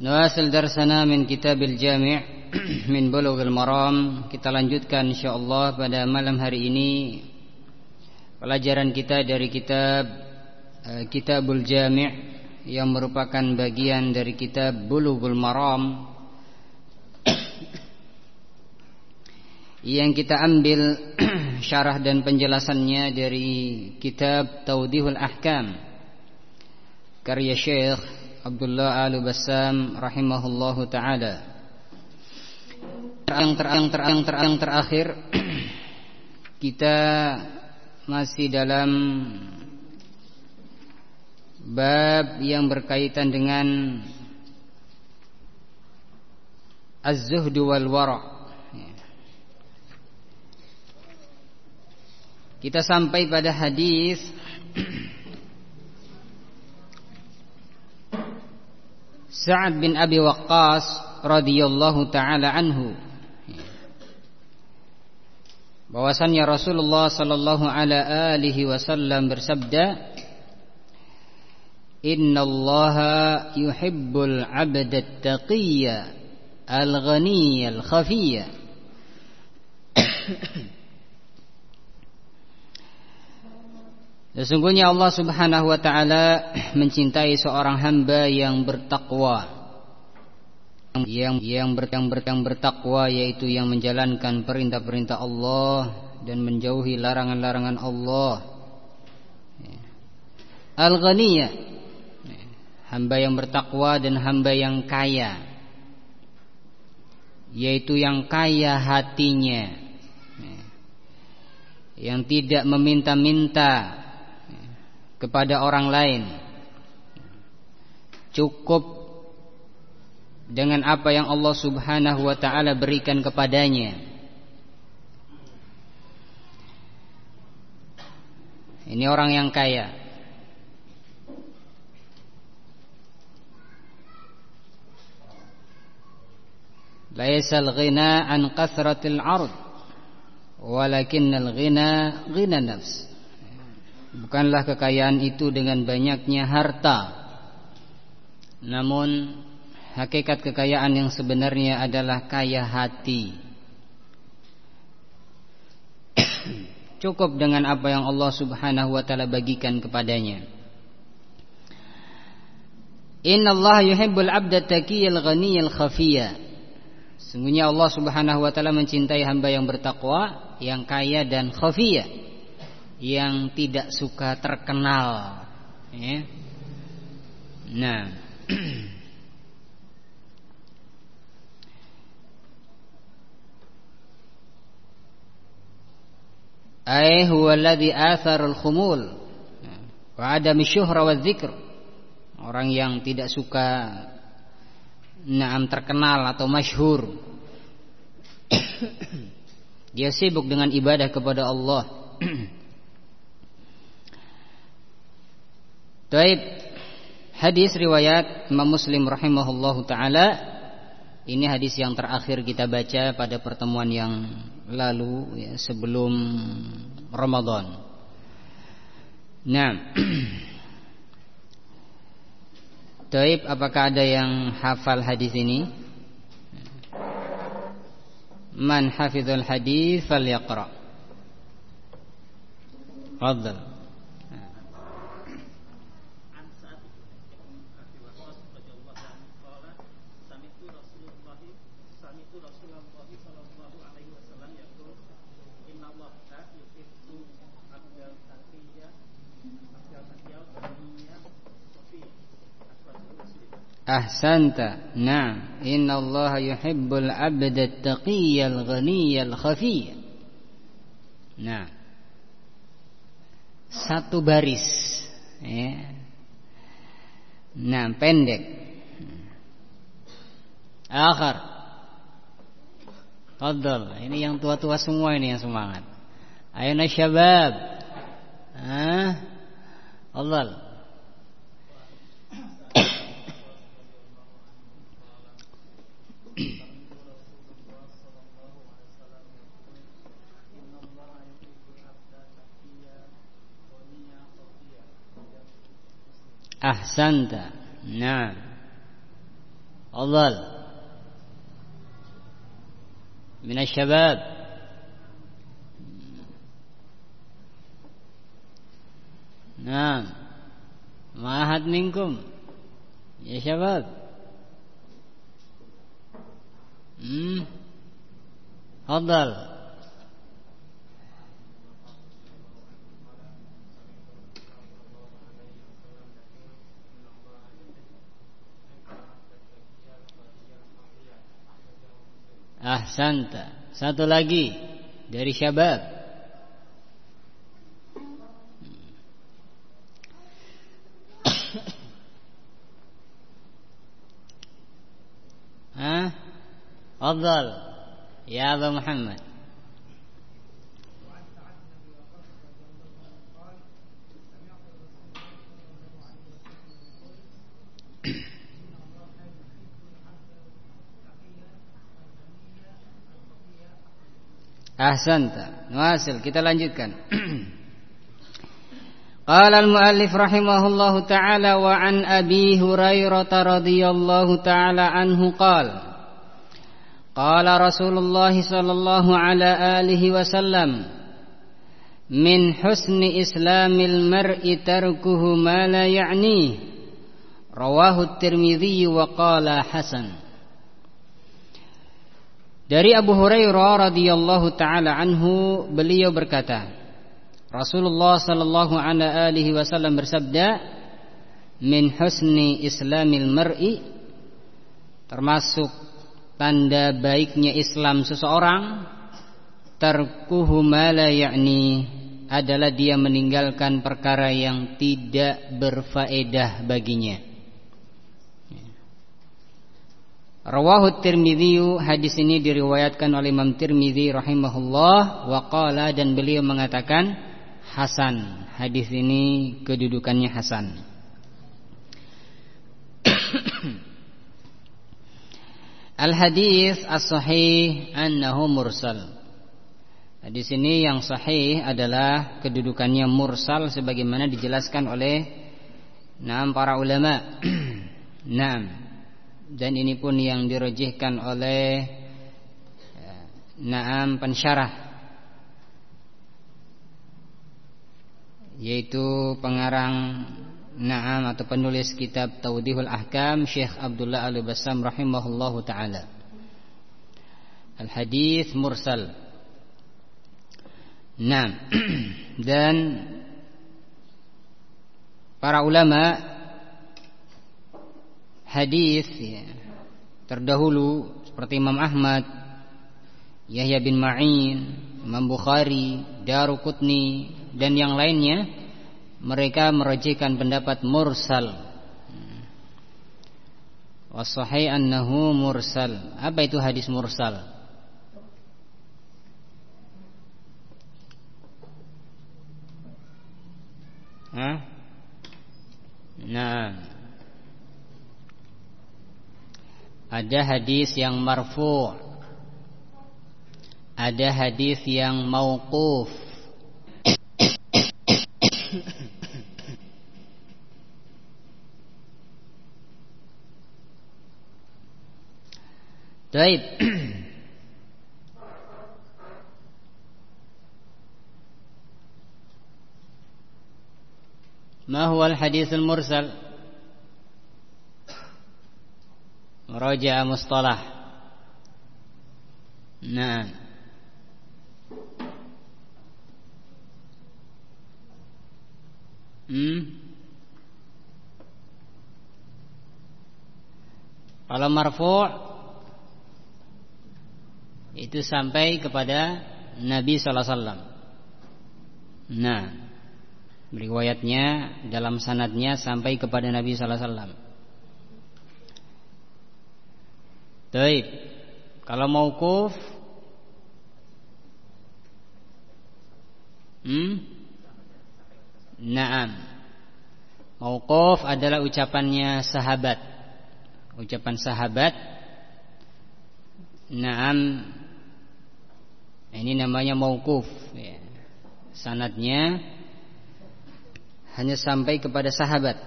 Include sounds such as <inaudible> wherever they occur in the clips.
نواصل درسنا من كتاب الجامع <clears throat> من بلوغ المرام kita lanjutkan insyaallah pada malam hari ini pelajaran kita dari kitab uh, Kitabul Jami' yang merupakan bagian dari kitab Bulughul Maram <clears throat> yang kita ambil <clears throat> syarah dan penjelasannya dari kitab Taudihul Ahkam karya Syekh Abdullah Al Bassam rahimahullahu taala yang ter yang ter yang ter yang terakhir <clears throat> kita masih dalam bab yang berkaitan dengan az-zuhd wal wara. Kita sampai pada hadis <clears throat> Sa'ad bin Abi Waqqas radhiyallahu taala anhu bahwasannya Rasulullah sallallahu alaihi wasallam bersabda Innallaha yuhibbul 'abda at-taqiyya al-ghaniyya al-khafiyya Sesungguhnya Allah Subhanahu wa taala mencintai seorang hamba yang bertakwa. Yang yang ber, yang, ber, yang bertakwa yaitu yang menjalankan perintah-perintah Allah dan menjauhi larangan-larangan Allah. Al-ghaniyah hamba yang bertakwa dan hamba yang kaya yaitu yang kaya hatinya yang tidak meminta-minta kepada orang lain cukup dengan apa yang Allah Subhanahu wa taala berikan kepadanya. Ini orang yang kaya. Laisal ghina an kasratil ard walakinnal ghina ghina nafs Bukanlah kekayaan itu dengan banyaknya harta. Namun Hakikat kekayaan yang sebenarnya adalah kaya hati. <clears throat> Cukup dengan apa yang Allah subhanahu wa ta'ala bagikan kepadanya. Inna Allah yuhibbul abda taqiyal ghaniyal khafiyya Sungguhnya Allah subhanahu wa ta'ala mencintai hamba yang bertakwa Yang kaya dan khafiyah yang tidak suka terkenal ya. Nah <clears throat> Ay huwa alladhi athara al-khumul wa adam syuhra wa dzikr. Orang yang tidak suka naam terkenal atau masyhur. <clears throat> Dia sibuk dengan ibadah kepada Allah. <clears throat> Taib hadis riwayat Imam Muslim rahimahullahu taala ini hadis yang terakhir kita baca pada pertemuan yang lalu ya, sebelum Ramadan. Nah, <clears throat> Taib apakah ada yang hafal hadis ini? Man hafizul hadis falyaqra. Ahsanta. Naam. Inna Allah yuhibbul abda taqiyal ghaniyal khafiyya. Nah. Satu baris. Ya. Nah, pendek. Akhir. Fadl. Ini yang tua-tua semua ini yang semangat. Ayo syabab. Ah. Allah. Ahsanta. Nah. Allah. من الشباب نعم ما أحد منكم يا شباب Hmm. Ah, Ahsanta. Satu lagi dari syabab. أفضل يا أبا محمد. أحسنت. نواصل. kita lanjutkan. <clears throat> قال المؤلف رحمه الله تعالى وعن أبي هريرة رضي الله تعالى عنه قال Qala Rasulullah sallallahu ala alihi wasallam Min husni islamil mar'i tarkuhu ma la ya'ni. Rawahu at-Tirmidzi wa qala hasan. Dari Abu Hurairah radhiyallahu taala anhu beliau berkata Rasulullah sallallahu alaihi wasallam bersabda min husni islamil mar'i termasuk tanda baiknya Islam seseorang tarkuhu ma la ya'ni adalah dia meninggalkan perkara yang tidak berfaedah baginya Rawahu Tirmidzi hadis ini diriwayatkan oleh Imam Tirmidzi rahimahullah wa qala dan beliau mengatakan hasan. Hadis ini kedudukannya hasan. Al hadis as-sahih annahu mursal. Hadis ini yang sahih adalah kedudukannya mursal sebagaimana dijelaskan oleh enam para ulama. <clears throat> Naam dan ini pun yang dirojihkan oleh ya, Naam pensyarah yaitu pengarang Naam atau penulis kitab Tawdihul Ahkam Syekh Abdullah Al-Bassam rahimahullahu taala. Al-hadis mursal. Naam. <clears throat> Dan para ulama hadis ya, terdahulu seperti Imam Ahmad, Yahya bin Ma'in, Imam Bukhari, Daruqutni dan yang lainnya mereka merujikan pendapat mursal. Wasahih annahu mursal. Apa itu hadis mursal? Hah? Nah, Ada hadis yang marfu' Ada hadis yang mauquf Baik ما هو الحديث المرسل مراجعة مصطلح نعم hmm? Kalau marfu' itu sampai kepada Nabi sallallahu alaihi wasallam. Nah, riwayatnya dalam sanadnya sampai kepada Nabi sallallahu alaihi wasallam. Baik. Kalau mauquf Hmm? Naam. Mauquf adalah ucapannya sahabat. Ucapan sahabat. Naam. Ini namanya mauquf ya. Sanadnya hanya sampai kepada sahabat.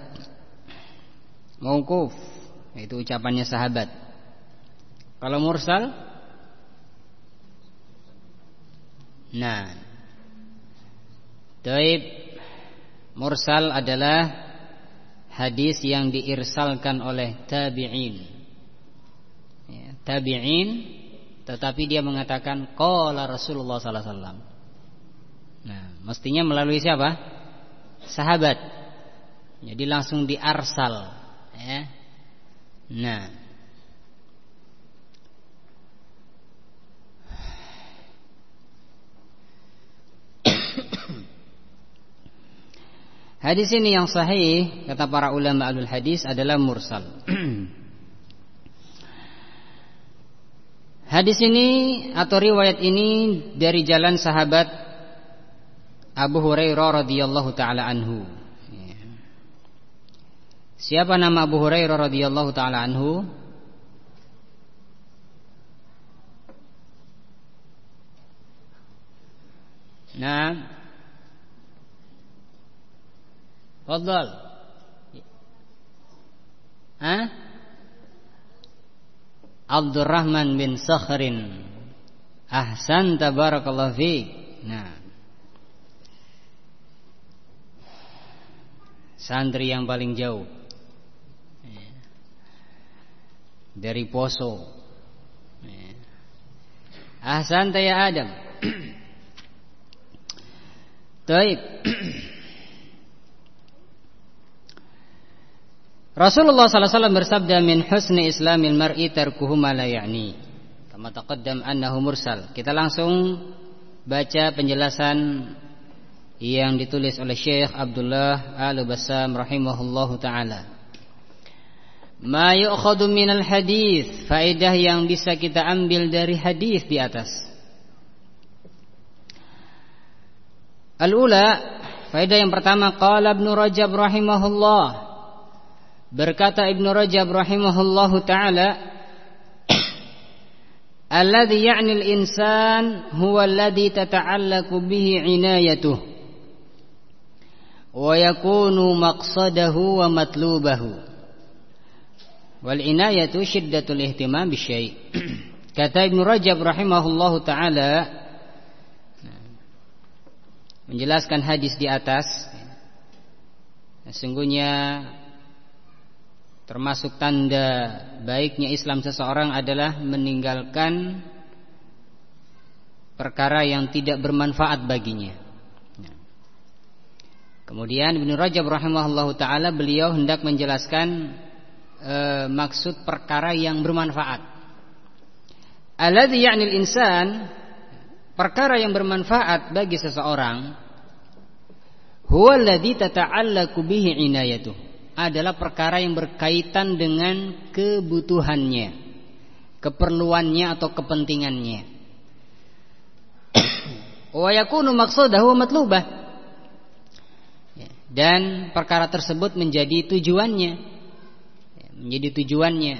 Mauquf itu ucapannya sahabat. Kalau mursal Nah Taib Mursal adalah Hadis yang diirsalkan oleh Tabi'in Tabi'in Tetapi dia mengatakan Qala Rasulullah SAW Nah mestinya melalui siapa? Sahabat Jadi langsung diarsal ya. Nah Hadis ini yang sahih kata para ulama alul hadis adalah mursal. <clears throat> hadis ini atau riwayat ini dari jalan sahabat Abu Hurairah radhiyallahu taala anhu. Siapa nama Abu Hurairah radhiyallahu taala anhu? Nah, Fadal. Hah? Abdurrahman bin Sakhrin. Ahsan tabarakallah fi. Nah. Santri yang paling jauh. Dari Poso. Ahsan ya Adam. <clears throat> Taib. <clears throat> Rasulullah SAW bersabda min husni islamil mar'i tarkuhu ma la ya'ni. Kama taqaddam annahu mursal. Kita langsung baca penjelasan yang ditulis oleh Syekh Abdullah Al-Bassam rahimahullahu taala. Ma yu'khadhu minal hadis, faedah yang bisa kita ambil dari hadis di atas. Al-ula, faedah yang pertama qala Ibnu Rajab rahimahullah Berkata Ibnu Rajab rahimahullahu taala Alladhi ya'ni al-insan huwa alladhi tata'allaqu bihi inayatuh wa yakunu maqsadahu wa matlubahu. Wal inayatu shiddatul ihtimam bisyai. <clears throat> Kata Ibnu Rajab rahimahullahu taala menjelaskan hadis di atas sesungguhnya Termasuk tanda baiknya Islam seseorang adalah meninggalkan perkara yang tidak bermanfaat baginya. Kemudian Ibnu Rajab rahimahullahu taala beliau hendak menjelaskan e, maksud perkara yang bermanfaat. Alladzi ya'nil insan perkara yang bermanfaat bagi seseorang huwa alladzi tata'allaqu bihi inayatuh adalah perkara yang berkaitan dengan kebutuhannya, keperluannya atau kepentingannya. Wa yakunu matlubah. Ya, dan perkara tersebut menjadi tujuannya. Ya, menjadi tujuannya.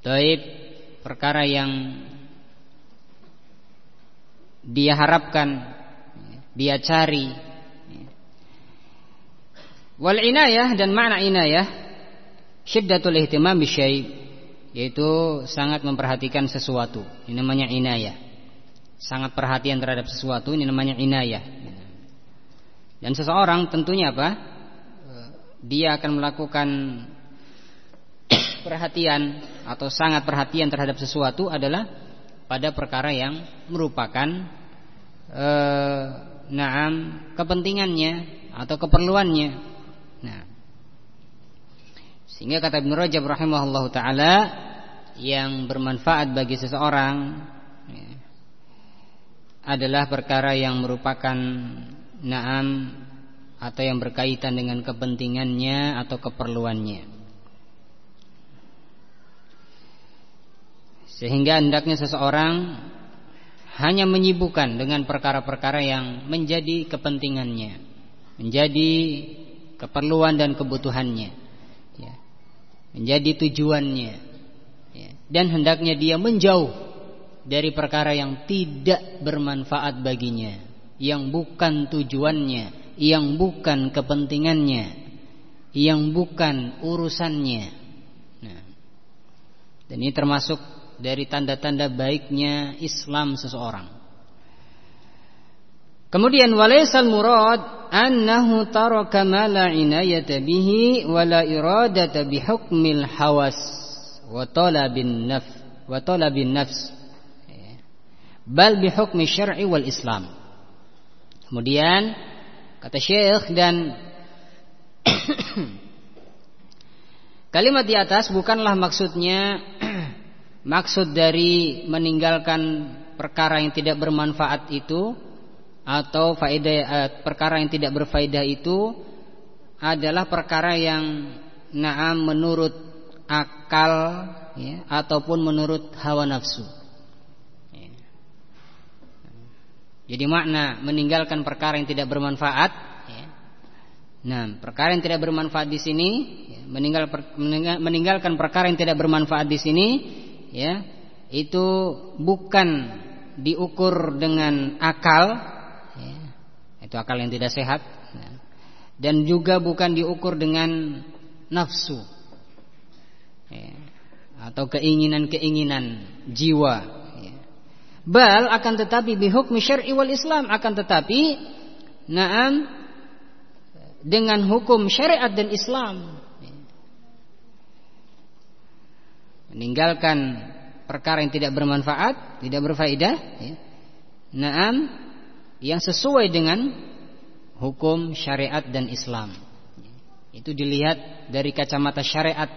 Taib perkara yang dia harapkan, ya, dia cari Wal inayah dan makna inayah syiddatul ihtimam bisyai yaitu sangat memperhatikan sesuatu. Ini namanya inayah. Sangat perhatian terhadap sesuatu ini namanya inayah. Dan seseorang tentunya apa? Dia akan melakukan <coughs> perhatian atau sangat perhatian terhadap sesuatu adalah pada perkara yang merupakan eh, naam kepentingannya atau keperluannya Nah. Sehingga kata Ibnu Rajab rahimahullahu taala yang bermanfaat bagi seseorang ya, adalah perkara yang merupakan naam atau yang berkaitan dengan kepentingannya atau keperluannya. Sehingga hendaknya seseorang hanya menyibukkan dengan perkara-perkara yang menjadi kepentingannya, menjadi keperluan dan kebutuhannya, ya. menjadi tujuannya, ya. dan hendaknya dia menjauh dari perkara yang tidak bermanfaat baginya, yang bukan tujuannya, yang bukan kepentingannya, yang bukan urusannya. Nah, dan ini termasuk dari tanda-tanda baiknya Islam seseorang. Kemudian walaisal murad annahu taraka ma la inayata bihi wa la iradata bi hukmil hawas wa talabin naf wa talabin nafs bal bi hukmi syar'i wal islam. Kemudian kata Syekh dan <coughs> kalimat di atas bukanlah maksudnya <coughs> maksud dari meninggalkan perkara yang tidak bermanfaat itu atau faedah eh, perkara yang tidak berfaedah itu adalah perkara yang naam menurut akal ya, ataupun menurut hawa nafsu. Ya. Jadi makna meninggalkan perkara yang tidak bermanfaat. Ya. Nah, perkara yang tidak bermanfaat di sini, ya, meninggal, meninggalkan perkara yang tidak bermanfaat di sini ya itu bukan diukur dengan akal itu akal yang tidak sehat. Ya, dan juga bukan diukur dengan nafsu. Ya, atau keinginan-keinginan jiwa. Ya. bal akan tetapi bihukmi syar'i wal Islam. Akan tetapi naam dengan hukum syariat dan Islam. Meninggalkan perkara yang tidak bermanfaat, tidak berfaedah, ya. Naam yang sesuai dengan hukum syariat dan Islam. Itu dilihat dari kacamata syariat,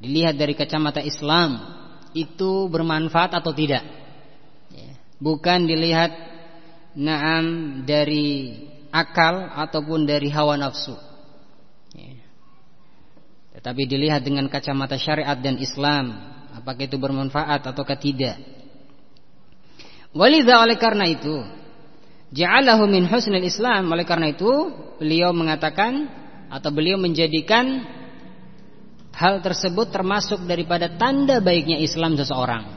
dilihat dari kacamata Islam, itu bermanfaat atau tidak. Bukan dilihat naam dari akal ataupun dari hawa nafsu. Tetapi dilihat dengan kacamata syariat dan Islam, apakah itu bermanfaat ataukah tidak. Walidha oleh karena itu, ja'alahu min husnil Islam. Oleh karena itu, beliau mengatakan atau beliau menjadikan hal tersebut termasuk daripada tanda baiknya Islam seseorang.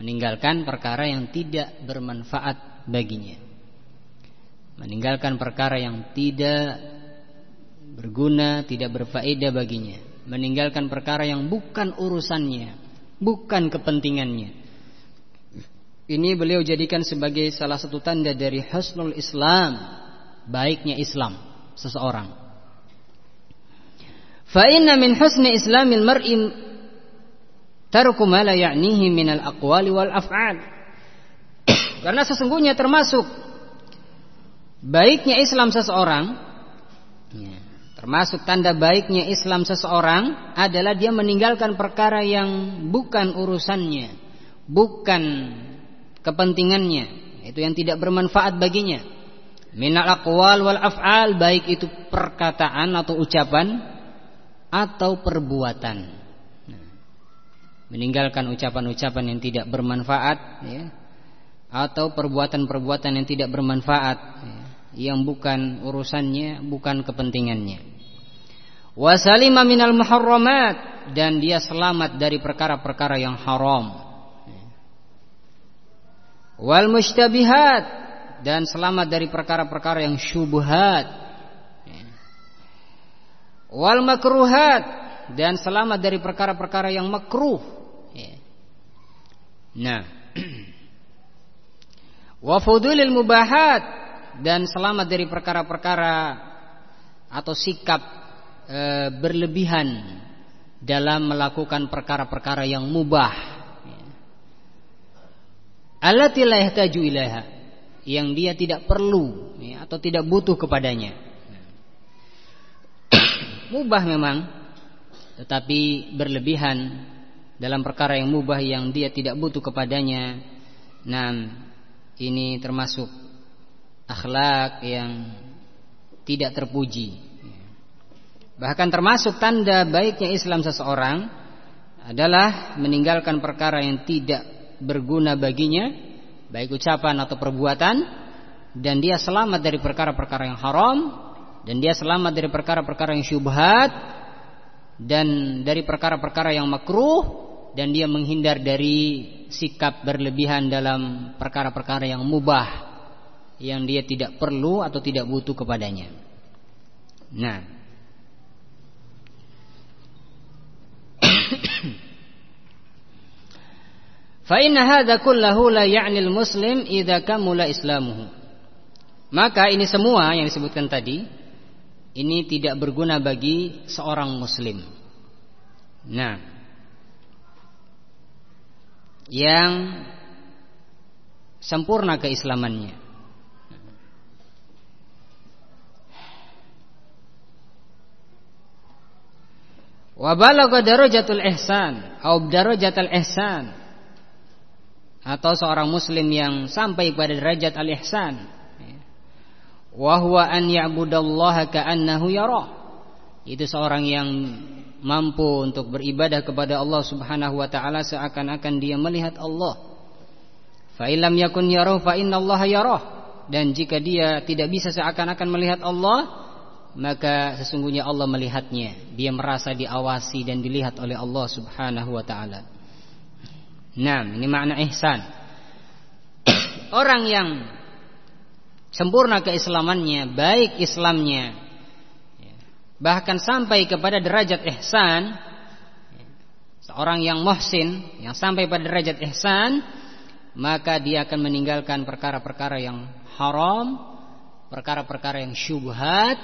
Meninggalkan perkara yang tidak bermanfaat baginya. Meninggalkan perkara yang tidak berguna, tidak berfaedah baginya, meninggalkan perkara yang bukan urusannya, bukan kepentingannya. Ini beliau jadikan sebagai salah satu tanda dari husnul Islam, baiknya Islam seseorang. Fa inna min husni islamil mar'i tarku ma la ya'nihi min al-aqwali wal af'al. <coughs> Karena sesungguhnya termasuk baiknya Islam seseorang ya, Termasuk tanda baiknya Islam seseorang adalah dia meninggalkan perkara yang bukan urusannya, bukan kepentingannya, itu yang tidak bermanfaat baginya. Minal aqwal wal af'al baik itu perkataan atau ucapan atau perbuatan. Nah, meninggalkan ucapan-ucapan yang tidak bermanfaat ya, atau perbuatan-perbuatan yang tidak bermanfaat ya, yang bukan urusannya, bukan kepentingannya wasalima minal muharramat dan dia selamat dari perkara-perkara yang haram wal mustabihat dan selamat dari perkara-perkara yang syubhat. Wal makruhat. Dan selamat dari perkara-perkara yang makruh. Nah. <clears throat> Wa fudulil mubahat. Dan selamat dari perkara-perkara atau sikap e, berlebihan dalam melakukan perkara-perkara yang mubah. Allati la ilaiha yang dia tidak perlu ya, atau tidak butuh kepadanya. <coughs> mubah memang tetapi berlebihan dalam perkara yang mubah yang dia tidak butuh kepadanya. Nah, ini termasuk akhlak yang tidak terpuji. Bahkan termasuk tanda baiknya Islam seseorang adalah meninggalkan perkara yang tidak berguna baginya baik ucapan atau perbuatan dan dia selamat dari perkara-perkara yang haram dan dia selamat dari perkara-perkara yang syubhat dan dari perkara-perkara yang makruh dan dia menghindar dari sikap berlebihan dalam perkara-perkara yang mubah yang dia tidak perlu atau tidak butuh kepadanya. Nah, <clears throat> fa inna kullahu la ya'ni al-muslim idza kamula islamuhu. Maka ini semua yang disebutkan tadi ini tidak berguna bagi seorang muslim. Nah, yang sempurna keislamannya. Wa balagha darajatul ihsan atau darajatul ihsan atau seorang muslim yang sampai pada derajat al-ihsan. Wa huwa an ya'budallaha ka'annahu itu seorang yang mampu untuk beribadah kepada Allah Subhanahu wa taala seakan-akan dia melihat Allah. Fa illam yakun fa dan jika dia tidak bisa seakan-akan melihat Allah maka sesungguhnya Allah melihatnya. Dia merasa diawasi dan dilihat oleh Allah Subhanahu wa taala nah ini makna ihsan. <coughs> Orang yang sempurna keislamannya baik Islamnya bahkan sampai kepada derajat ihsan seorang yang muhsin yang sampai pada derajat ihsan maka dia akan meninggalkan perkara-perkara yang haram perkara-perkara yang syubhat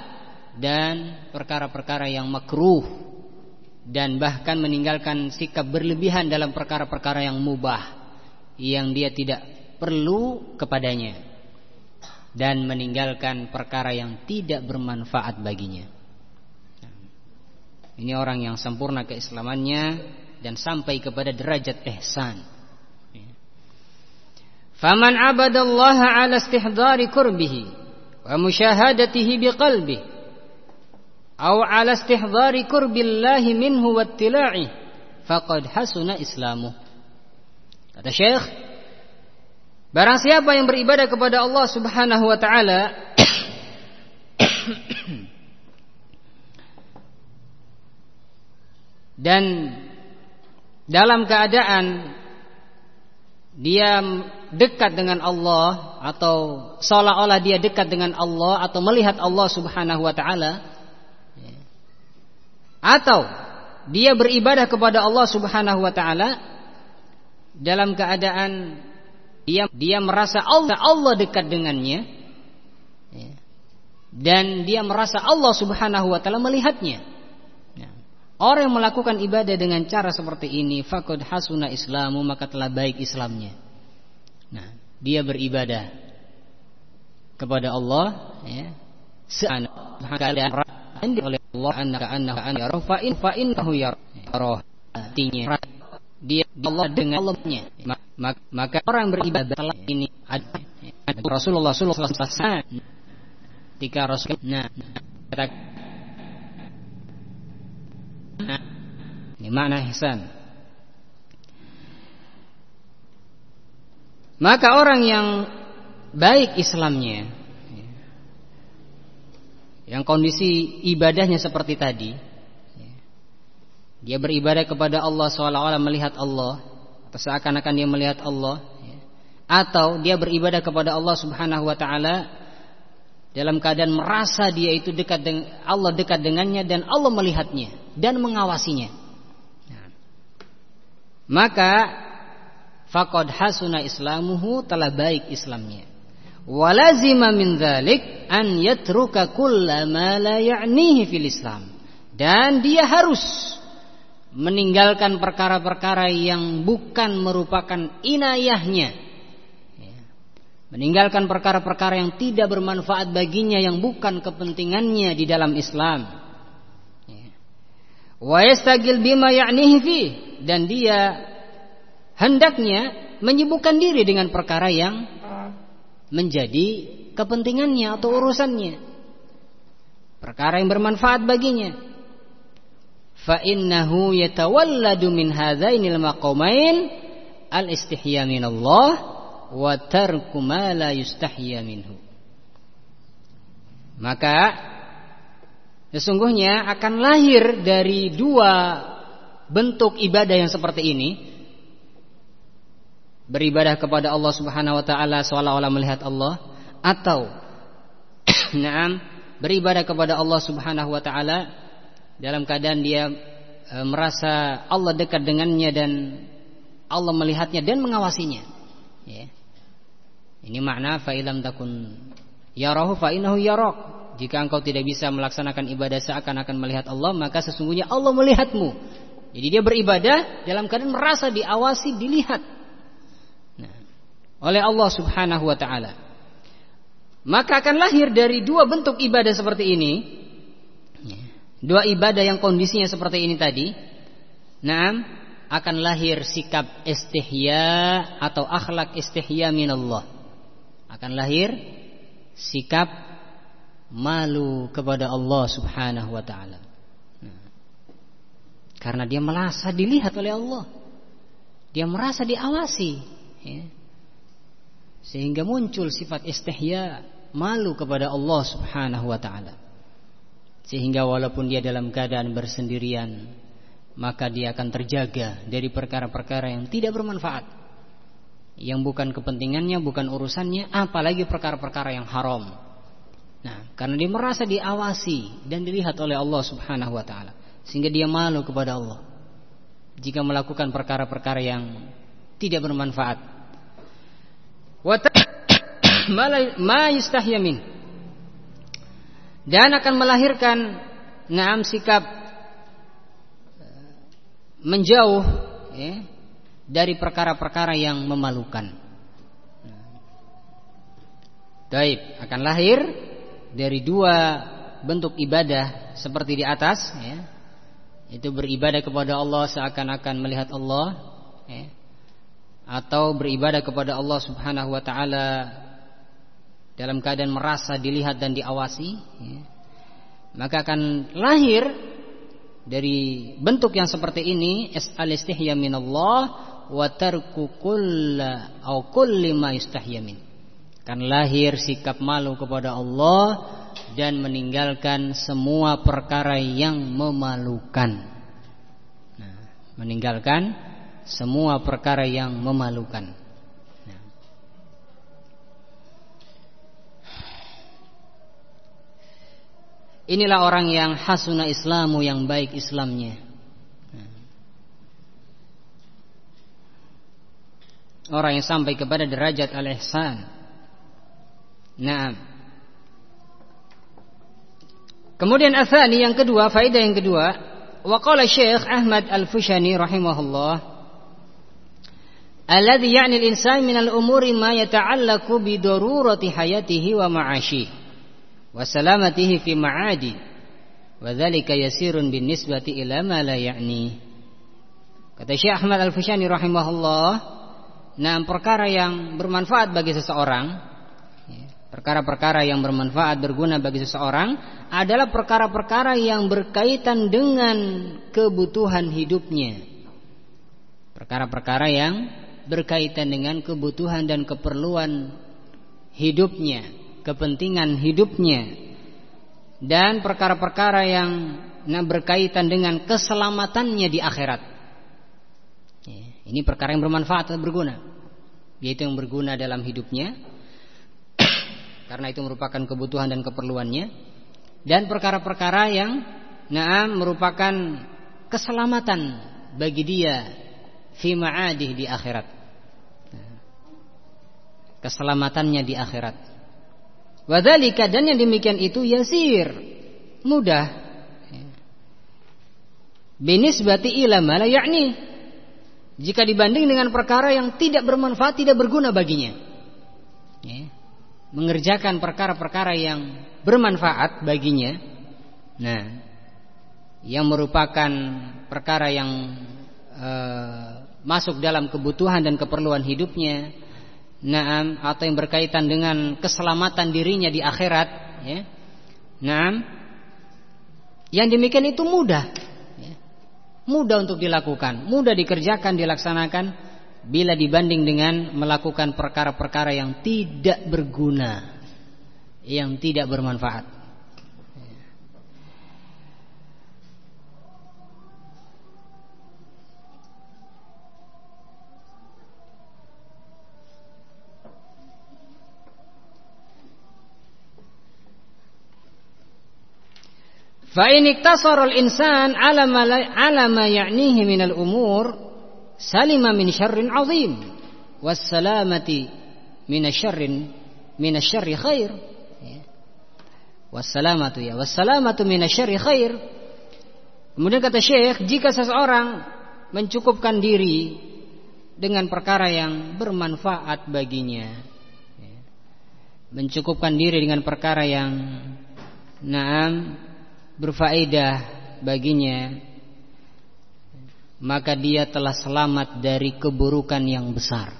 dan perkara-perkara yang makruh dan bahkan meninggalkan sikap berlebihan dalam perkara-perkara yang mubah yang dia tidak perlu kepadanya dan meninggalkan perkara yang tidak bermanfaat baginya. Ini orang yang sempurna keislamannya dan sampai kepada derajat ihsan. Faman abadallaha ala istihdari kurbihi wa musyahadatihi biqalbihi aw ala istihdari kurbillahi minhu wattila'i faqad hasuna islamu kata Syekh barang siapa yang beribadah kepada Allah Subhanahu wa taala <coughs> dan dalam keadaan dia dekat dengan Allah atau seolah-olah dia dekat dengan Allah atau melihat Allah Subhanahu wa taala atau dia beribadah kepada Allah Subhanahu wa taala dalam keadaan dia dia merasa Allah Allah dekat dengannya ya. dan dia merasa Allah Subhanahu wa taala melihatnya. Ya. Orang yang melakukan ibadah dengan cara seperti ini faqad hasuna islamu maka telah baik Islamnya. Nah, dia beribadah kepada Allah ya. Seana oleh Allah annaka annaka an yara fa in fa innahu yara artinya dia Allah dengan Allahnya. Maka orang beribadah ini ada Rasulullah sallallahu alaihi wasallam. Ketika Rasul nah kata ini makna ihsan. Maka orang yang baik Islamnya yang kondisi ibadahnya seperti tadi dia beribadah kepada Allah seolah-olah melihat Allah atau seakan-akan dia melihat Allah atau dia beribadah kepada Allah Subhanahu wa taala dalam keadaan merasa dia itu dekat dengan Allah dekat dengannya dan Allah melihatnya dan mengawasinya. Maka faqad hasuna islamuhu telah baik Islamnya walazima min dzalik an yatruka kullama la ya'nihi fil Islam dan dia harus meninggalkan perkara-perkara yang bukan merupakan inayahnya ya. meninggalkan perkara-perkara yang tidak bermanfaat baginya yang bukan kepentingannya di dalam Islam ya. wa yastagil bima ya'nihi fi dan dia hendaknya menyibukkan diri dengan perkara yang menjadi kepentingannya atau urusannya. Perkara yang bermanfaat baginya. fa innahu yatawalladu min hadzainil maqamain al-istihya minallah wa tarku ma la yustahya minhu. Maka sesungguhnya akan lahir dari dua bentuk ibadah yang seperti ini beribadah kepada Allah Subhanahu wa taala seolah-olah melihat Allah atau <clears throat> Naam, beribadah kepada Allah Subhanahu wa taala dalam keadaan dia e, merasa Allah dekat dengannya dan Allah melihatnya dan mengawasinya. Ya. Ini makna fa'ilam takun yarahu fa innahu yarak. Jika engkau tidak bisa melaksanakan ibadah seakan-akan melihat Allah, maka sesungguhnya Allah melihatmu. Jadi dia beribadah dalam keadaan merasa diawasi, dilihat. Oleh Allah Subhanahu wa taala. Maka akan lahir dari dua bentuk ibadah seperti ini. Dua ibadah yang kondisinya seperti ini tadi. Naam akan lahir sikap istihya atau akhlak istihya minallah. Akan lahir sikap malu kepada Allah subhanahu wa ta'ala. Karena dia merasa dilihat oleh Allah. Dia merasa diawasi ya. Sehingga muncul sifat istihya malu kepada Allah Subhanahu wa taala. Sehingga walaupun dia dalam keadaan bersendirian, maka dia akan terjaga dari perkara-perkara yang tidak bermanfaat. Yang bukan kepentingannya, bukan urusannya, apalagi perkara-perkara yang haram. Nah, karena dia merasa diawasi dan dilihat oleh Allah Subhanahu wa taala, sehingga dia malu kepada Allah. Jika melakukan perkara-perkara yang tidak bermanfaat. <coughs> Dan akan melahirkan naam sikap eh, menjauh ya, dari perkara-perkara yang memalukan. Taib akan lahir dari dua bentuk ibadah seperti di atas ya. Itu beribadah kepada Allah seakan-akan melihat Allah ya. Atau beribadah kepada Allah Subhanahu wa taala dalam keadaan merasa dilihat dan diawasi ya, maka akan lahir dari bentuk yang seperti ini al-istihya minallah wa tarku au kulli ma yustahya akan lahir sikap malu kepada Allah dan meninggalkan semua perkara yang memalukan. Nah, meninggalkan semua perkara yang memalukan Inilah orang yang hasuna islamu yang baik Islamnya. Orang yang sampai kepada derajat al-ihsan. Nah. Kemudian athani yang kedua, faedah yang kedua, wa qala Syekh Ahmad Al-Fushani rahimahullah, alladhi ya'ni al-insan min al-umuri ma yata'allaqu bi darurati hayatihi wa ma'ashihi wa salamatihi fi ma'adi. Wa dzalika yasirun bin nisbati ila ma la ya'ni. Kata Syekh Ahmad Al-Fushani rahimahullah nah perkara yang bermanfaat bagi seseorang ya, perkara-perkara yang bermanfaat berguna bagi seseorang adalah perkara-perkara yang berkaitan dengan kebutuhan hidupnya. Perkara-perkara yang berkaitan dengan kebutuhan dan keperluan hidupnya kepentingan hidupnya. Dan perkara-perkara yang berkaitan dengan keselamatannya di akhirat. Ya, ini perkara yang bermanfaat dan berguna, yaitu yang berguna dalam hidupnya, <coughs> karena itu merupakan kebutuhan dan keperluannya, dan perkara-perkara yang nah, merupakan keselamatan bagi dia fi ma'adih di akhirat. Keselamatannya di akhirat. Wadhalika dan yang demikian itu yasir, mudah. berarti ila la yakni jika dibanding dengan perkara yang tidak bermanfaat, tidak berguna baginya. Ya. Mengerjakan perkara-perkara yang bermanfaat baginya. Nah, yang merupakan perkara yang uh, masuk dalam kebutuhan dan keperluan hidupnya Naam atau yang berkaitan dengan keselamatan dirinya di akhirat ya. Naam Yang demikian itu mudah ya. mudah untuk dilakukan, mudah dikerjakan, dilaksanakan bila dibanding dengan melakukan perkara-perkara yang tidak berguna, yang tidak bermanfaat. Fa in iktasara al-insan ala ma ala ma ya'nihi min al-umur salima min syarrin 'azim. Was salamati min syarrin min syarri khair. Was salamatu ya. Was salamatu min syarri khair. Kemudian kata Syekh jika seseorang mencukupkan diri dengan perkara yang bermanfaat baginya mencukupkan diri dengan perkara yang naam berfaedah baginya maka dia telah selamat dari keburukan yang besar.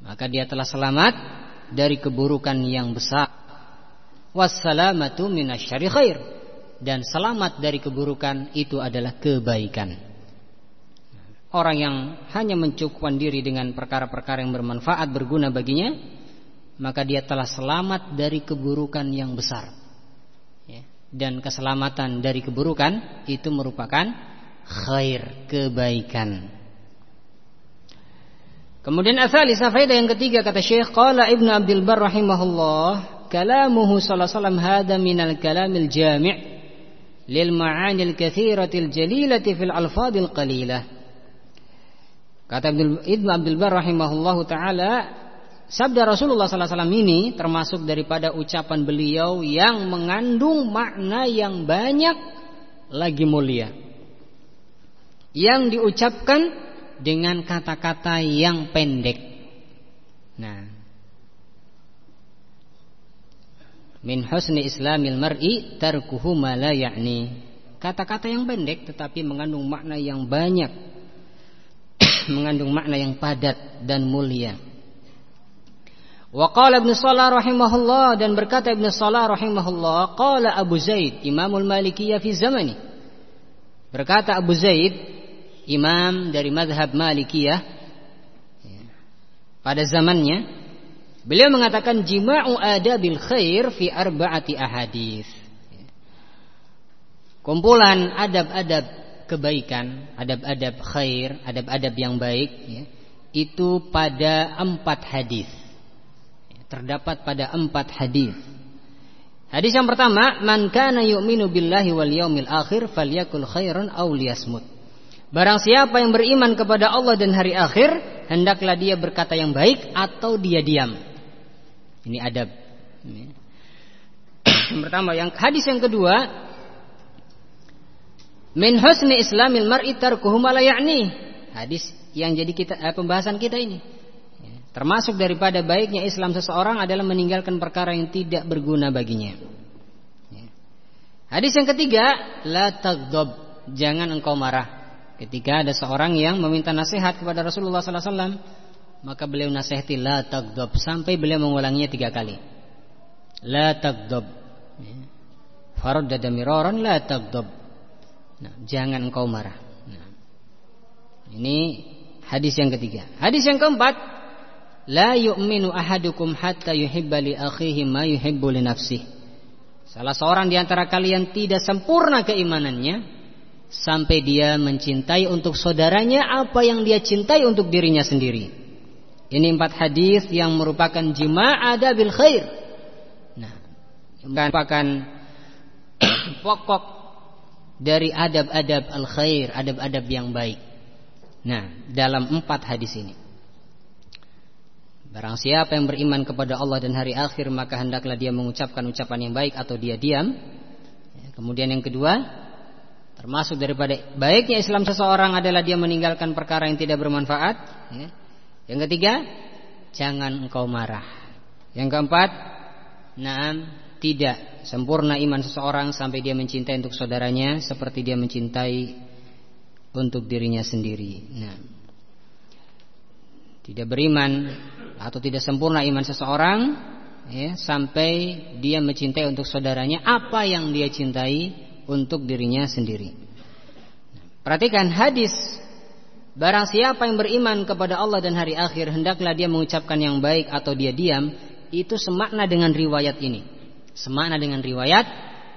Maka dia telah selamat dari keburukan yang besar. Wassalamatu minasyari khair. Dan selamat dari keburukan itu adalah kebaikan. Orang yang hanya mencukupkan diri dengan perkara-perkara yang bermanfaat berguna baginya maka dia telah selamat dari keburukan yang besar dan keselamatan dari keburukan itu merupakan khair kebaikan. Kemudian asalisa faedah yang ketiga kata Syekh qala Ibnu Abdul Bar rahimahullah kalamuhu sallallahu alaihi wasallam hada minal kalamil jami' lil ma'anil katsiratil jalilati fil alfadil qalilah. Kata Ibnu Abdul Bar rahimahullahu taala Sabda Rasulullah SAW ini termasuk daripada ucapan beliau yang mengandung makna yang banyak lagi mulia. Yang diucapkan dengan kata-kata yang pendek. Nah, min husni islamil mar'i tarkuhu ma la ya'ni. Kata-kata yang pendek tetapi mengandung makna yang banyak. <coughs> mengandung makna yang padat dan mulia. Wa qala Ibnu Salah rahimahullah dan berkata Ibnu Salah rahimahullah qala Abu Zaid Imamul Malikiyah fi zamani. Berkata Abu Zaid imam dari mazhab Malikiyah pada zamannya beliau mengatakan jima'u adabil khair fi arba'ati ahadits. Kumpulan adab-adab kebaikan, adab-adab khair, adab-adab yang baik ya, itu pada empat hadis terdapat pada empat hadis. Hadis yang pertama, man kana yu'minu billahi wal yaumil akhir falyakul khairan aw liyasmut. Barang siapa yang beriman kepada Allah dan hari akhir, hendaklah dia berkata yang baik atau dia diam. Ini adab. <clears throat> Yang pertama, yang hadis yang kedua, min husni islamil mar'i tarkuhu ma ya'ni. Hadis yang jadi kita eh, pembahasan kita ini. Termasuk daripada baiknya Islam seseorang adalah meninggalkan perkara yang tidak berguna baginya. Ya. Hadis yang ketiga, la tagdob, jangan engkau marah. Ketika ada seorang yang meminta nasihat kepada Rasulullah sallallahu alaihi wasallam, maka beliau nasihati la tagdob sampai beliau mengulanginya tiga kali. La tagdob. Ya. Faraddada miraran la tagdob. Nah, jangan engkau marah. Nah, ini hadis yang ketiga. Hadis yang keempat, La yu'minu ahadukum hatta yuhibba li akhihi ma yuhibbu li nafsihi. Salah seorang di antara kalian tidak sempurna keimanannya sampai dia mencintai untuk saudaranya apa yang dia cintai untuk dirinya sendiri. Ini empat hadis yang merupakan jima' adabil khair. Nah, merupakan <coughs> pokok dari adab-adab al khair, adab-adab yang baik. Nah, dalam empat hadis ini. Barang siapa yang beriman kepada Allah dan hari akhir maka hendaklah dia mengucapkan ucapan yang baik atau dia diam. Ya, kemudian yang kedua, termasuk daripada baiknya Islam seseorang adalah dia meninggalkan perkara yang tidak bermanfaat. Ya. Yang ketiga, jangan engkau marah. Yang keempat, naam tidak sempurna iman seseorang sampai dia mencintai untuk saudaranya seperti dia mencintai untuk dirinya sendiri. Nah, tidak beriman atau tidak sempurna iman seseorang ya, sampai dia mencintai untuk saudaranya apa yang dia cintai untuk dirinya sendiri. Perhatikan hadis Barang siapa yang beriman kepada Allah dan hari akhir Hendaklah dia mengucapkan yang baik atau dia diam Itu semakna dengan riwayat ini Semakna dengan riwayat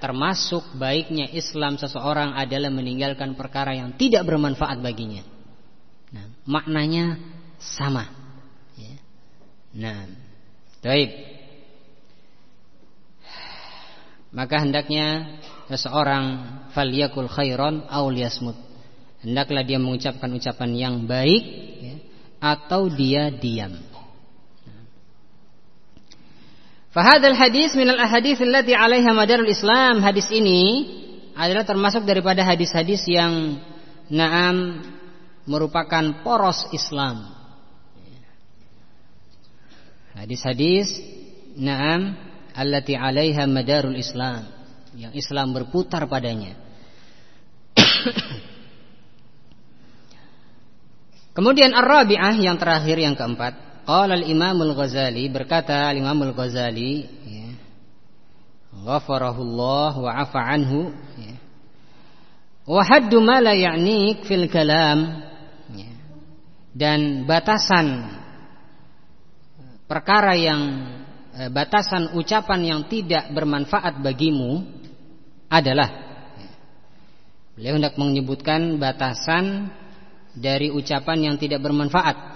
Termasuk baiknya Islam seseorang adalah meninggalkan perkara yang tidak bermanfaat baginya nah, Maknanya sama. Nah Baik Maka hendaknya seseorang Faliyakul khairon aw hendaklah dia mengucapkan ucapan yang baik ya, atau dia diam. Fahadal hadis minal ahadits allati 'alaiha madarul Islam. Hadis ini adalah termasuk daripada hadis-hadis yang na'am merupakan poros Islam. Hadis-hadis na'am allati 'alaiha madarul Islam. Yang Islam berputar padanya. <coughs> Kemudian Ar-Rabi'ah yang terakhir yang keempat, qala al-Imam al-Ghazali berkata al-Imam al-Ghazali ya. Ghafarahullah wa 'afa anhu ya. Wa haddu ma la ya'nik fil kalam ya. Dan batasan perkara yang eh, batasan ucapan yang tidak bermanfaat bagimu adalah. Beliau hendak menyebutkan batasan dari ucapan yang tidak bermanfaat.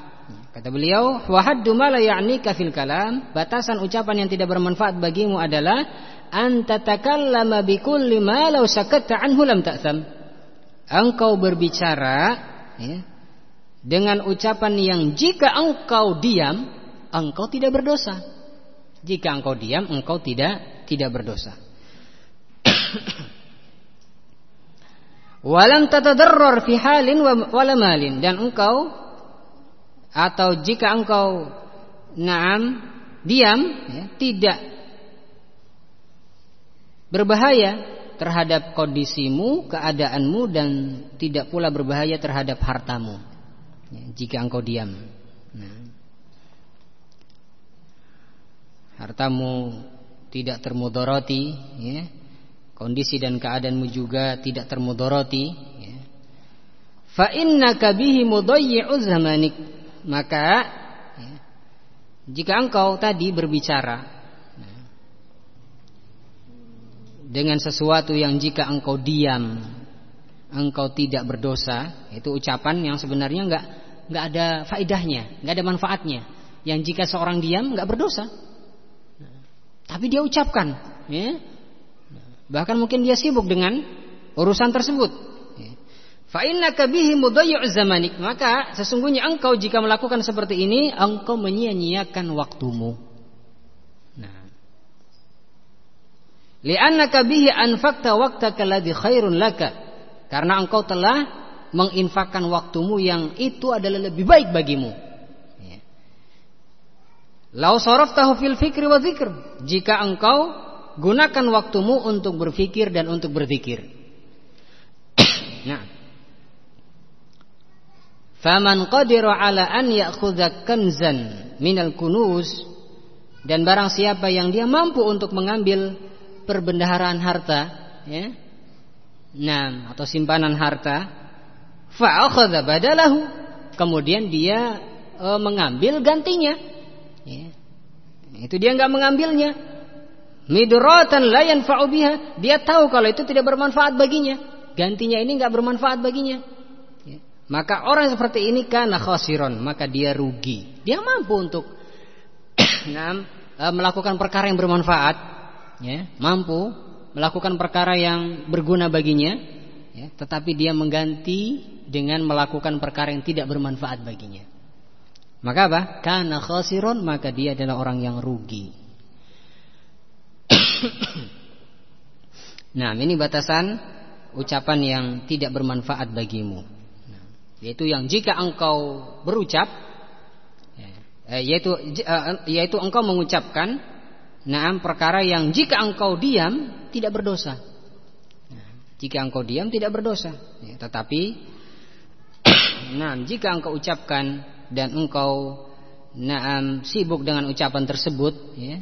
Kata beliau, wa haddu ma la ya'nika fil kalam, batasan ucapan yang tidak bermanfaat bagimu adalah anta takallama bi kulli ma law sakatta anhu lam ta'sam. Engkau berbicara ya, dengan ucapan yang jika engkau diam, engkau tidak berdosa. Jika engkau diam, engkau tidak tidak berdosa. Walam tatadarrar fi halin wala malin dan engkau atau jika engkau naam diam ya, tidak berbahaya terhadap kondisimu, keadaanmu dan tidak pula berbahaya terhadap hartamu. Ya, jika engkau diam. Hartamu tidak termudoroti ya, kondisi dan keadaanmu juga tidak termudoroti ya. fa innaka bihi mudayyi'u zamanik. Maka ya, jika engkau tadi berbicara ya, dengan sesuatu yang jika engkau diam engkau tidak berdosa itu ucapan yang sebenarnya enggak enggak ada faedahnya enggak ada manfaatnya. Yang jika seorang diam enggak berdosa tapi dia ucapkan ya Bahkan mungkin dia sibuk dengan urusan tersebut. Fa innaka bihi zamanik. Maka sesungguhnya engkau jika melakukan seperti ini, engkau menyia-nyiakan waktumu. Nah. Li'annaka bihi anfaqta waqtaka ladzi khairun laka. Karena engkau telah menginfakkan waktumu yang itu adalah lebih baik bagimu. Lau saraftahu fil fikri wa dzikr. Jika engkau gunakan waktumu untuk berfikir dan untuk berzikir. nah. <coughs> Faman qadira ala an ya'khudha kanzan minal kunuz dan barang siapa yang dia mampu untuk mengambil perbendaharaan harta ya. Nah, atau simpanan harta fa akhadha badalahu kemudian dia e, mengambil gantinya ya. Itu dia nggak mengambilnya Midratan la yanfa'u. Dia tahu kalau itu tidak bermanfaat baginya. Gantinya ini nggak bermanfaat baginya. Ya. Maka orang seperti ini karena khosiron, maka dia rugi. Dia mampu untuk <coughs> nah, melakukan perkara yang bermanfaat, ya, mampu melakukan perkara yang berguna baginya, ya, tetapi dia mengganti dengan melakukan perkara yang tidak bermanfaat baginya. Maka apa? Karena khosiron, maka dia adalah orang yang rugi. <coughs> nah, ini batasan ucapan yang tidak bermanfaat bagimu. Yaitu yang jika engkau berucap, eh, yaitu eh, yaitu engkau mengucapkan, naam perkara yang jika engkau diam tidak berdosa. Jika engkau diam tidak berdosa. Ya, tetapi, <coughs> nah jika engkau ucapkan dan engkau naam sibuk dengan ucapan tersebut, ya,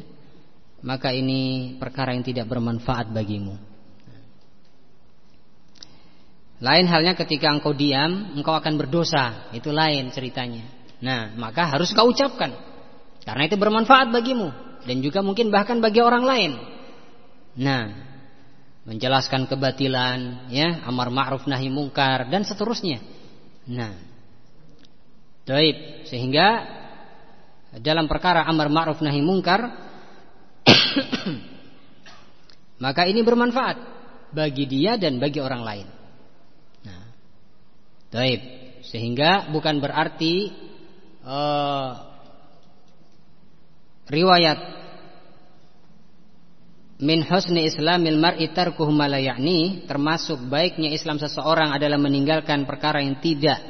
maka ini perkara yang tidak bermanfaat bagimu. Lain halnya ketika engkau diam, engkau akan berdosa. Itu lain ceritanya. Nah, maka harus kau ucapkan. Karena itu bermanfaat bagimu dan juga mungkin bahkan bagi orang lain. Nah, menjelaskan kebatilan, ya, amar ma'ruf nahi mungkar dan seterusnya. Nah, Taib, sehingga dalam perkara amar ma'ruf nahi mungkar <coughs> maka ini bermanfaat bagi dia dan bagi orang lain. Taib. Sehingga bukan berarti uh, riwayat min husni islamil mar'i tarkuhu termasuk baiknya Islam seseorang adalah meninggalkan perkara yang tidak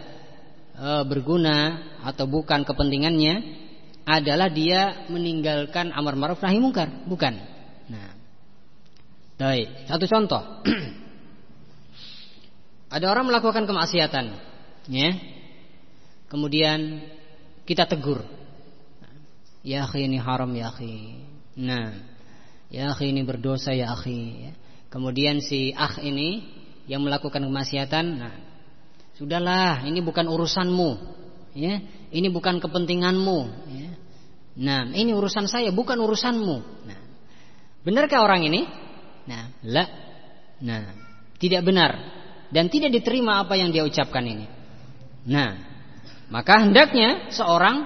uh, berguna atau bukan kepentingannya adalah dia meninggalkan amar ma'ruf nahi mungkar, bukan. Nah. Baik, satu contoh. <clears throat> Ada orang melakukan kemaksiatan, ya. Kemudian kita tegur. Ya akhi ini haram ya akhi. Nah, ya akhi ini berdosa ya akhi. Kemudian si akh ini yang melakukan kemaksiatan, nah, sudahlah, ini bukan urusanmu, ya. Ini bukan kepentinganmu, ya. Nah, ini urusan saya, bukan urusanmu. Nah, benarkah orang ini? Nah, la. Nah, tidak benar dan tidak diterima apa yang dia ucapkan ini. Nah, maka hendaknya seorang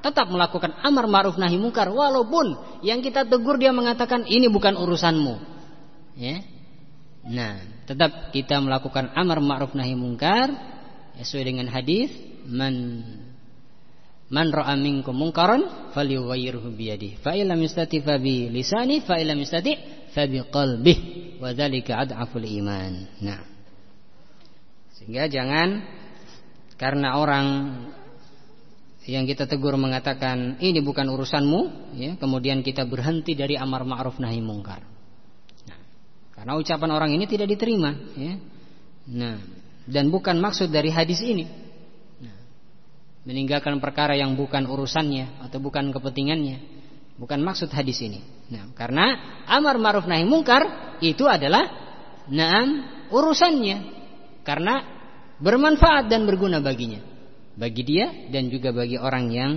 tetap melakukan amar ma'ruf nahi mungkar walaupun yang kita tegur dia mengatakan ini bukan urusanmu. Ya. Nah, tetap kita melakukan amar ma'ruf nahi mungkar sesuai dengan hadis man man ra'a minkum munkaran falyughayyirhu bi yadihi fa illam yastati fa bi lisani fa illam yastati fa bi qalbihi wa dzalika ad'aful iman. Nah. Sehingga jangan karena orang yang kita tegur mengatakan ini bukan urusanmu, ya, kemudian kita berhenti dari amar ma'ruf nahi mungkar. Karena ucapan orang ini tidak diterima, ya. Nah, dan bukan maksud dari hadis ini. Nah, meninggalkan perkara yang bukan urusannya atau bukan kepentingannya, bukan maksud hadis ini. Nah, karena amar ma'ruf nahi mungkar itu adalah naam urusannya karena bermanfaat dan berguna baginya bagi dia dan juga bagi orang yang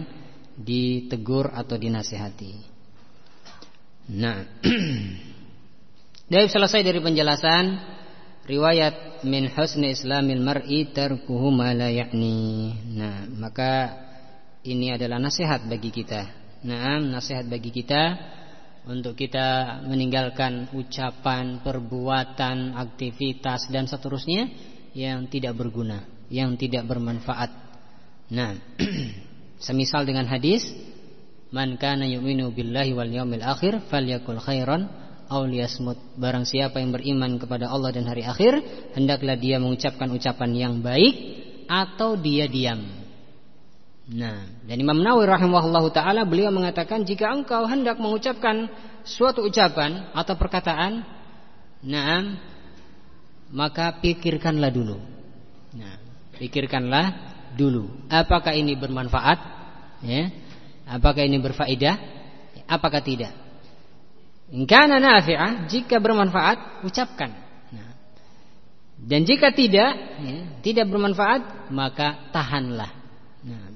ditegur atau dinasehati nah <clears throat> dari selesai dari penjelasan riwayat min husni islamil mar'i tarkuhu ma la ya'ni. Nah maka ini adalah nasihat bagi kita. Nah nasihat bagi kita untuk kita meninggalkan ucapan, perbuatan, aktivitas dan seterusnya yang tidak berguna, yang tidak bermanfaat. Nah, <clears throat> semisal dengan hadis, "Man kana yu'minu billahi wal yawmil akhir falyakul khairan aw liyasmut." Barang siapa yang beriman kepada Allah dan hari akhir, hendaklah dia mengucapkan ucapan yang baik atau dia diam. Nah, dan Imam Nawawi rahimahullahu taala beliau mengatakan jika engkau hendak mengucapkan suatu ucapan atau perkataan, nah maka pikirkanlah dulu. Nah, pikirkanlah dulu. Apakah ini bermanfaat? Ya. Apakah ini berfaedah? Apakah tidak? Karena nafi'ah, jika bermanfaat, ucapkan. Nah. Dan jika tidak, ya, tidak bermanfaat, maka tahanlah. Nah.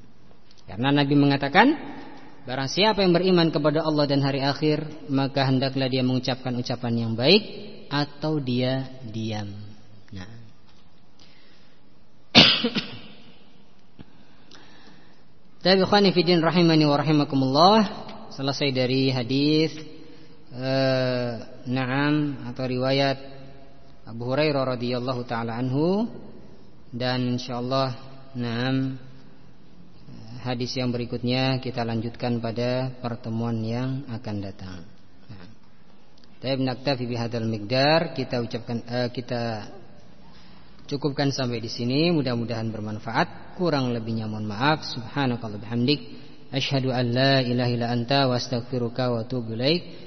Karena Nabi mengatakan, barang siapa yang beriman kepada Allah dan hari akhir, maka hendaklah dia mengucapkan ucapan yang baik atau dia diam. Nah. <coughs> Tapi khani fidin rahimani wa rahimakumullah selesai dari hadis eh, Naam atau riwayat Abu Hurairah radhiyallahu taala anhu dan insyaallah Naam hadis yang berikutnya kita lanjutkan pada pertemuan yang akan datang. Tapi naktafi bihadzal miqdar kita ucapkan uh, kita Cukupkan sampai di sini, mudah-mudahan bermanfaat. Kurang lebihnya mohon maaf. Subhanakallah bihamdik. Asyhadu an la ilaha illa anta wa astaghfiruka wa atubu ilaik.